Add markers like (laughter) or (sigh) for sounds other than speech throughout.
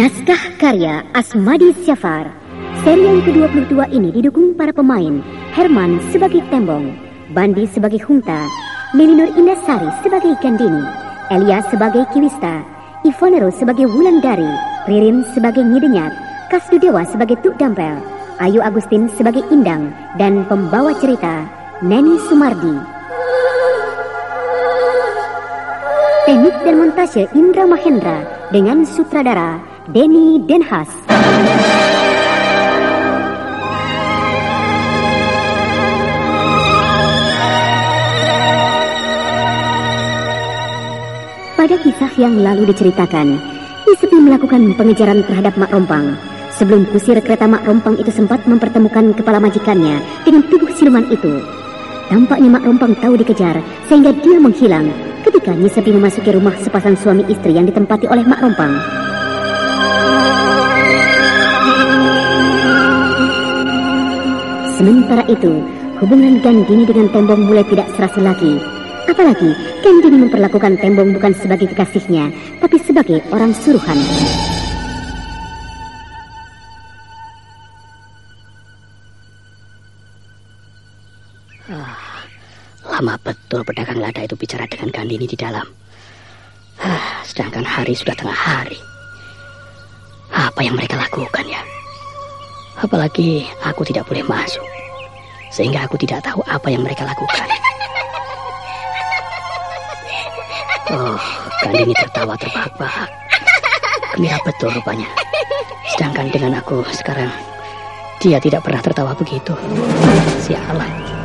Naskah karya Asmadi Syafar. Seri yang ke-22 ini didukung para pemain Herman sebagai Tembong, Bandi sebagai Hunta, Melinur Indasari sebagai Gandini, Elia sebagai Kiwista, Ivonero sebagai Wulandari, Ririn sebagai Nyidenyat, Kasdu Dewa sebagai Tuk Dampel, Ayu Agustin sebagai Indang, dan pembawa cerita Neni Sumardi. Teknik dan montase Indra Mahendra dengan sutradara Denny Denhas. Pada kisah yang lalu diceritakan, Isepi melakukan pengejaran terhadap Mak Rompang. Sebelum kusir kereta Mak Rompang itu sempat mempertemukan kepala majikannya dengan tubuh siluman itu. Tampaknya Mak Rompang tahu dikejar, sehingga dia menghilang ketika Nyi Sepi memasuki rumah sepasang suami istri yang ditempati oleh Mak Rompang. Sementara itu, hubungan Gandini dengan Tembong mulai tidak serasi lagi. Apalagi, Gandini memperlakukan Tembong bukan sebagai kekasihnya, tapi sebagai orang suruhan. Lama betul pedagang lada itu bicara dengan Gandini di dalam. Ah, sedangkan hari sudah tengah hari. Apa yang mereka lakukan ya? Apalagi aku tidak boleh masuk. Sehingga aku tidak tahu apa yang mereka lakukan. Oh, Gandini tertawa terbahak-bahak. Gembira betul rupanya. Sedangkan dengan aku sekarang, dia tidak pernah tertawa begitu. Sialan.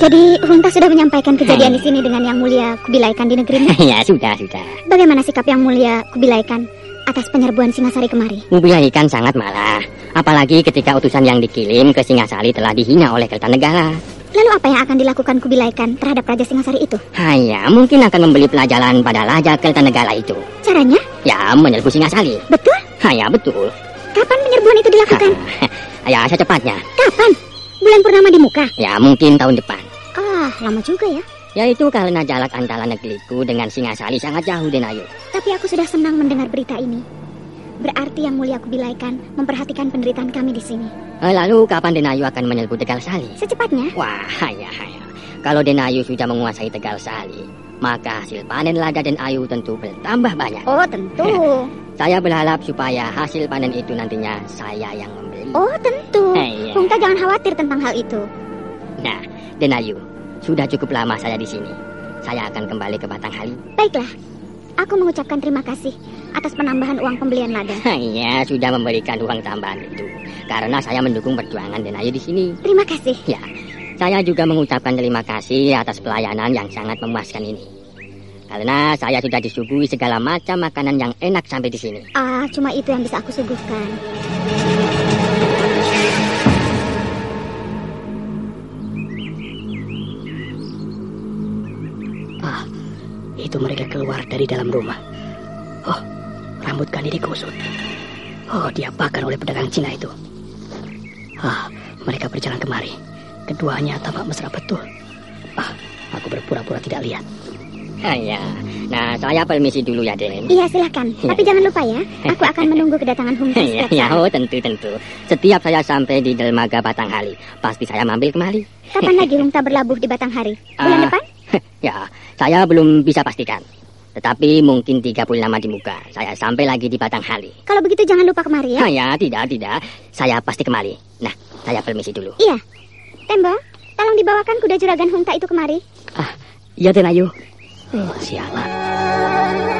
Jadi Hunta sudah menyampaikan kejadian di sini dengan yang mulia Kubilaikan di negerimu. ya, sudah, sudah. Bagaimana sikap yang mulia Kubilaikan atas penyerbuan Singasari kemari? Kubilaikan sangat marah. Apalagi ketika utusan yang dikirim ke Singasari telah dihina oleh Kertanegara. Lalu apa yang akan dilakukan Kubilaikan terhadap Raja Singasari itu? Hanya mungkin akan membeli pelajaran pada Raja Kertanegara itu. Caranya? Ya, menyerbu Singasari. Betul? Hanya betul. Kapan penyerbuan itu dilakukan? (laughs) ya, secepatnya. Kapan? Bulan purnama di muka? Ya, mungkin tahun depan. Ah, lama juga ya. Yaitu karena jarak antara negeriku dengan Singasari sangat jauh, Denayu. Tapi aku sudah senang mendengar berita ini. Berarti yang mulia Kubilaikan memperhatikan penderitaan kami di sini. Eh, Lalu kapan Denayu akan menyerbu Tegal Sali? Secepatnya? Wah, hanya, hanya. Kalau Denayu sudah menguasai Tegal Sali, maka hasil panen lada dan ayu tentu bertambah banyak. Oh, tentu. (laughs) Saya berharap supaya hasil panen itu nantinya saya yang. Oh, tentu. Iya. Hunta jangan khawatir tentang hal itu. Nah, Denayu, sudah cukup lama saya di sini. Saya akan kembali ke Batanghari. Baiklah. Aku mengucapkan terima kasih atas penambahan uang pembelian lada. (laughs) Iya, sudah memberikan uang tambahan itu. Karena saya mendukung perjuangan Denayu di sini. Terima kasih. Ya, saya juga mengucapkan terima kasih atas pelayanan yang sangat memuaskan ini. Karena saya sudah disuguhi segala macam makanan yang enak sampai di sini. Ah, cuma itu yang bisa aku suguhkan. Itu mereka keluar dari dalam rumah. Oh, rambut Gandini kusut. Oh, diapakan oleh pedagang Cina itu. Ah, mereka berjalan kemari. Keduanya tampak mesra betul. Ah, aku berpura-pura tidak lihat. Ah, ya. Nah, saya permisi dulu ya, Den. Iya, silakan. (laughs) Tapi jangan lupa ya, aku akan menunggu kedatangan Hunta Ya, setiap ya, saat. oh tentu tentu. Setiap saya sampai di dermaga Batanghari, pasti saya mampir kemari. Kapan lagi Hunta berlabuh di Batanghari? Bulan Ah, depan? Ya, saya belum bisa pastikan. Tetapi mungkin tiga bulan lama di muka, saya sampai lagi di Batanghari. Kalau begitu jangan lupa kemari ya. Ah, (laughs) ya, tidak, tidak. Saya pasti kemari. Nah, saya permisi dulu. Iya. Tembo, tolong dibawakan kuda juragan Hunta itu kemari. Ah, iya Den Ayu. Oh, sialan.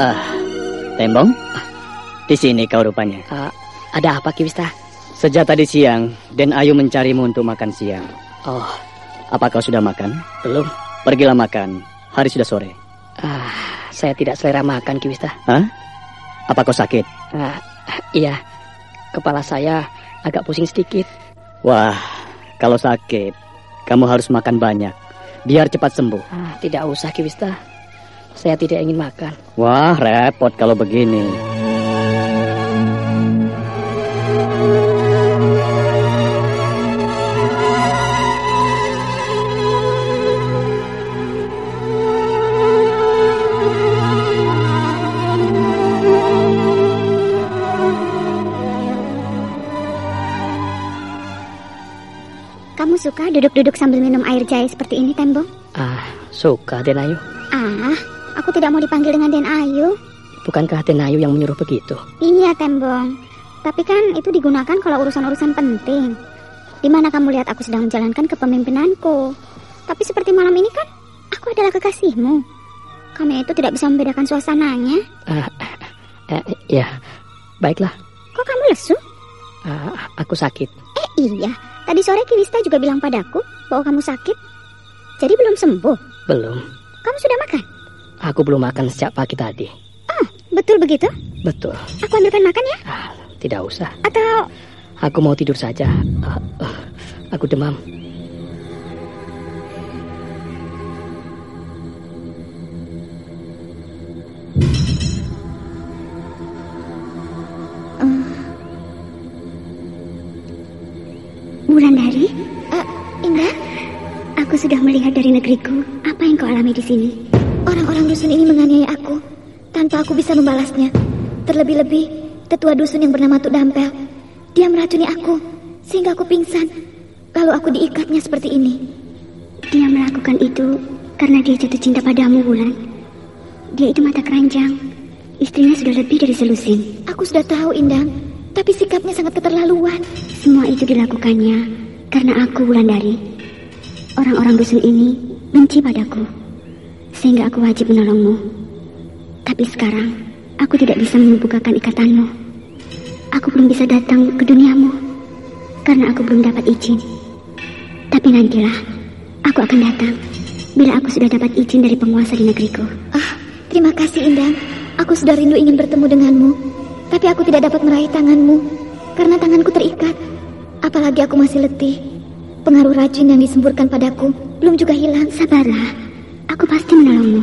Ah, Tembong? Di sini kau rupanya. Ah, ada apa Kiwista? Sejak tadi siang, Den Ayu mencarimu untuk makan siang. Oh, Apa kau sudah makan? belum. Pergilah makan. Hari sudah sore. Ah, saya tidak selera makan Kiwista. Hah? Apa kau sakit? Ah, iya. Kepala saya agak pusing sedikit. Wah, kalau sakit, kamu harus makan banyak. Biar cepat sembuh. Ah, tidak usah Kiwista. Saya tidak ingin makan. Wah, repot kalau begini. Kamu suka duduk-duduk sambil minum air jahe seperti ini, Tembong? Ah, suka Den Ayu. Ah, aku tidak mau dipanggil dengan Den Ayu. Bukankah Den Ayu yang menyuruh begitu? Iya, Tembong. Tapi kan itu digunakan kalau urusan-urusan penting. Di mana kamu lihat aku sedang menjalankan kepemimpinanku. Tapi seperti malam ini kan, aku adalah kekasihmu. Kamu itu tidak bisa membedakan suasananya. Ah, eh, ya, baiklah. Kok kamu lesu? Ah, aku sakit. Eh iya, tadi sore Kiwista juga bilang padaku bahwa kamu sakit. Jadi belum sembuh. Belum. Kamu sudah makan? Aku belum makan sejak pagi tadi. Ah, betul begitu? Betul. Aku ambilkan makan ya? Ah, tidak usah. Atau Aku mau tidur saja. Ah, ah, aku demam. Wulandari? Eh, Indah? Aku sudah melihat dari negeriku apa yang kau alami di sini. Orang-orang dusun ini menganiaya aku tanpa aku bisa membalasnya. Terlebih-lebih tetua dusun yang bernama Tuk Dampel. Dia meracuni aku sehingga aku pingsan. Lalu aku diikatnya seperti ini. Dia melakukan itu karena dia jatuh cinta padamu, Wulan. Dia itu mata keranjang. Istrinya sudah lebih dari selusin. Aku sudah tahu, Indang. Tapi sikapnya sangat keterlaluan. Semua itu dilakukannya karena aku, Wulandari. Orang-orang dusun ini benci padaku. Sehingga aku wajib menolongmu. Tapi sekarang, aku tidak bisa membukakan ikatanmu. Aku belum bisa datang ke duniamu. Karena aku belum dapat izin. Tapi nantilah, aku akan datang. Bila aku sudah dapat izin dari penguasa di negeriku. Ah, terima kasih Indang. Aku sudah rindu ingin bertemu denganmu. Tapi aku tidak dapat meraih tanganmu. Karena tanganku terikat. Apalagi aku masih letih. Pengaruh racun yang disemburkan padaku belum juga hilang. Sabarlah, aku pasti menolongmu.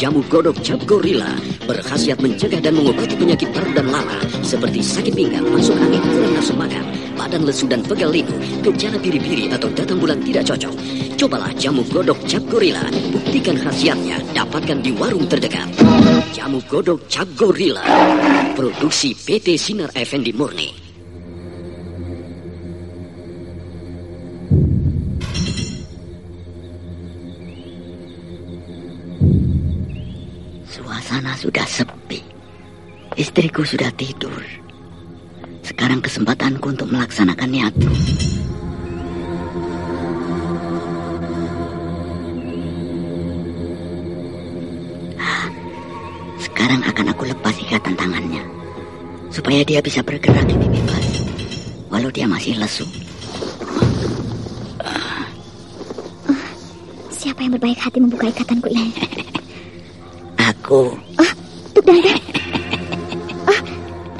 Jamu godok cap gorila berkhasiat mencegah dan mengobati penyakit paru dan lala seperti sakit pinggang, masuk angin, kurang nafsu makan, badan lesu dan pegal linu, gejala biri-biri atau datang bulan tidak cocok. Cobalah jamu godok cap gorila, buktikan khasiatnya, dapatkan di warung terdekat. Jamu godok cap gorila, produksi PT Sinar Effendi Murni. Sudah sepi. Istriku sudah tidur. Sekarang kesempatanku untuk melaksanakan niatku. Sekarang akan aku lepas ikatan tangannya. Supaya dia bisa bergerak lebih bebas. Walau dia masih lesu. Siapa yang berbaik hati membuka ikatanku ini? (laughs) Aku Ah,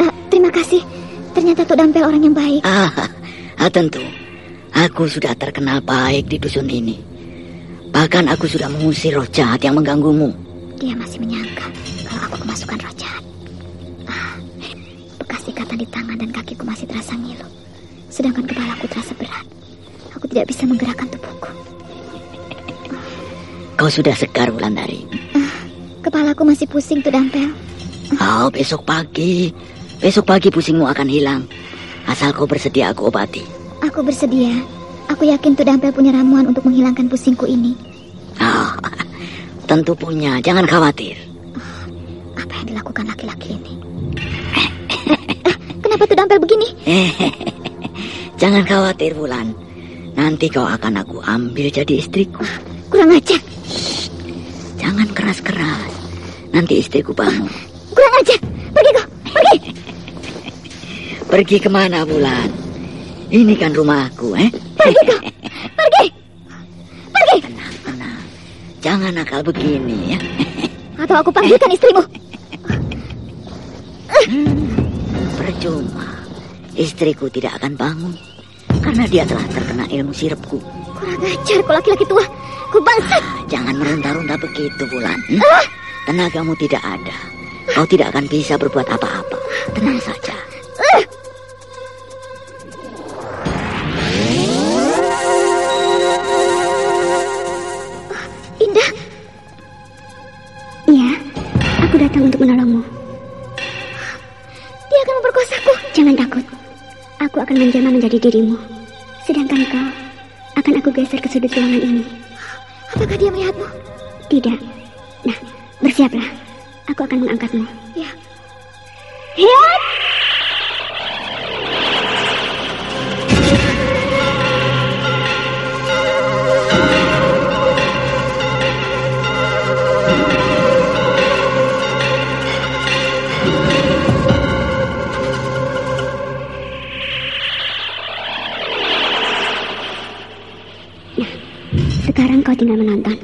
ah, terima kasih. Ternyata Tuk Dampel orang yang baik. Ah, ah, tentu. Aku sudah terkenal baik di dusun ini. Bahkan aku sudah mengusir roh jahat yang mengganggumu. Dia masih menyangka kalau aku kemasukan roh jahat. Ah, bekas ikatan di tangan dan kakiku masih terasa ngilu. Sedangkan kepalaku terasa berat. Aku tidak bisa menggerakkan tubuhku. Kau sudah segar Wulandari. Kepalaku masih pusing tuh Dampel. Oh, besok pagi. Besok pagi pusingmu akan hilang. Asal kau bersedia aku obati. Aku bersedia. Aku yakin tuh Dampel punya ramuan untuk menghilangkan pusingku ini. Oh, tentu punya. Jangan khawatir. Apa yang dilakukan laki-laki ini? Eh, Kenapa tuh Dampel begini? (laughs) Jangan khawatir, Wulan. Nanti kau akan aku ambil jadi istriku. Kurang ajar. Jangan keras-keras. Nanti istriku bangun. Kurang ajar. Pergi kau. Pergi. Pergi ke mana, Bulan? Ini kan rumahku, eh? Pergi kau. Pergi. Pergi. Tenang, tenang. Jangan nakal begini, ya. Atau aku panggilkan istrimu. Percuma. Istriku tidak akan bangun. Karena dia telah terkena ilmu sirupku. Kurang ajar kau laki-laki tua. Ku bangsat. Jangan meronta-ronta begitu, Bulan. Hmm? Tenagamu tidak ada. Kau tidak akan bisa berbuat apa-apa. Tenang saja. Indah. Iya, aku datang untuk menolongmu. Dia akan memperkosaku. Jangan takut. Aku akan menjelma menjadi dirimu. Sedangkan kau akan aku geser ke sudut ruangan ini. Apakah dia melihatmu? Tidak. Nah, bersiaplah. Aku akan mengangkatmu. Ya. Hiat! Sekarang kau tinggal menonton.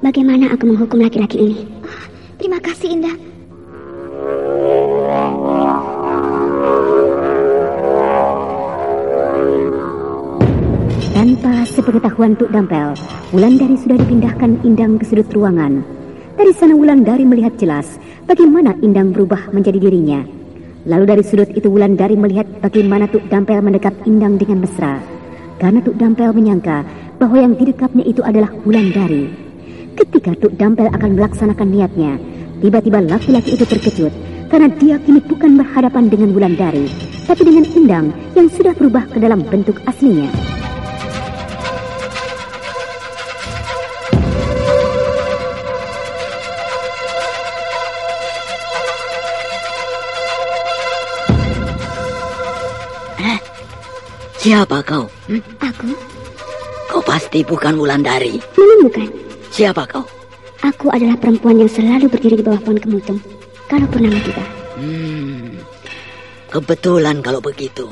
Bagaimana aku menghukum laki-laki ini? Indah. Tanpa sepengetahuan Tuk Dampel, Wulandari sudah dipindahkan Indang ke sudut ruangan. Dari sana Wulandari melihat jelas bagaimana Indang berubah menjadi dirinya. Lalu dari sudut itu Wulandari melihat bagaimana Tuk Dampel mendekat Indang dengan mesra. Karena Tuk Dampel menyangka bahwa yang didekapnya itu adalah Wulandari. Ketika Tuk Dampel akan melaksanakan niatnya, tiba-tiba laki-laki itu terkejut karena dia kini bukan berhadapan dengan Wulandari, tapi dengan Indang yang sudah berubah ke dalam bentuk aslinya. Siapa kau? Hmm? Aku? Kau pasti bukan Wulandari. Memang bukan. Siapa kau? Aku adalah perempuan yang selalu berdiri di bawah pohon kemutung. Kalau purnama tiba. Hmm. Kebetulan kalau begitu.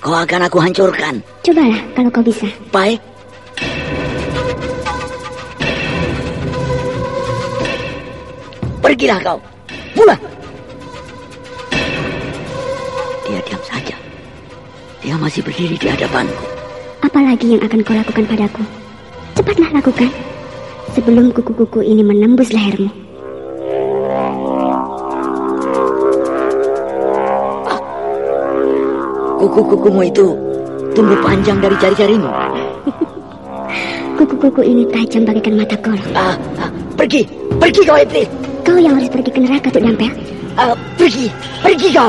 Kau akan aku hancurkan. Cobalah kalau kau bisa. Baik. Pergilah kau. Pulang. Dia diam saja. Dia masih berdiri di hadapanku. Apalagi yang akan kau lakukan padaku? Cepatlah lakukan. Sebelum kuku-kuku ini menembus lehermu. Kuku-kukumu itu tumbuh panjang dari jari-jarimu. (laughs) Kuku-kuku ini tajam bagaikan mata golok. Ah, ah, pergi, pergi kau iblis. Kau yang harus pergi ke neraka, Tuk Dampel. Ah, pergi, pergi kau.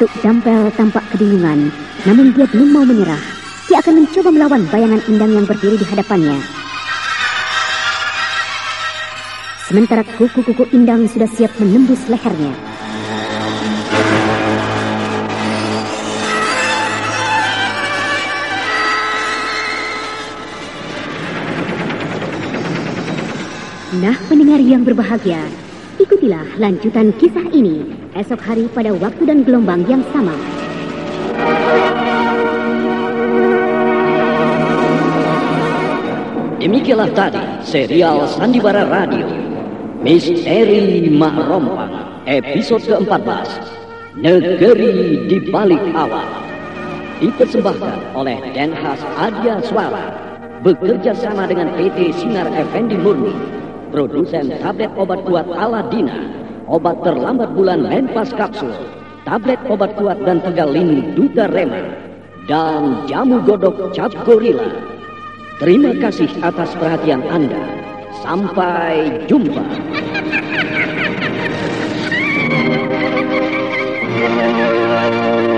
Tuk Dampel tampak kebingungan, namun dia belum mau menyerah. Dia akan mencoba melawan bayangan Indang yang berdiri di hadapannya. Sementara kuku-kuku Indang sudah siap menembus lehernya. Nah, pendengar yang berbahagia, ikutilah lanjutan kisah ini esok hari pada waktu dan gelombang yang sama. Demikianlah tadi serial Sandiwara Radio. Misteri Mak Rompang episode ke-14 Negeri di Balik Awal. Dipersembahkan oleh Denhas Adia Suara. Bekerja sama dengan PT Sinar Effendi Murni. Produsen tablet obat kuat Aladina obat terlambat bulan Menpas Kapsul, tablet obat kuat dan tegal ini Duta Rema, dan jamu godok Cap Gorilla. Terima kasih atas perhatian Anda. Sampai jumpa. (laughs)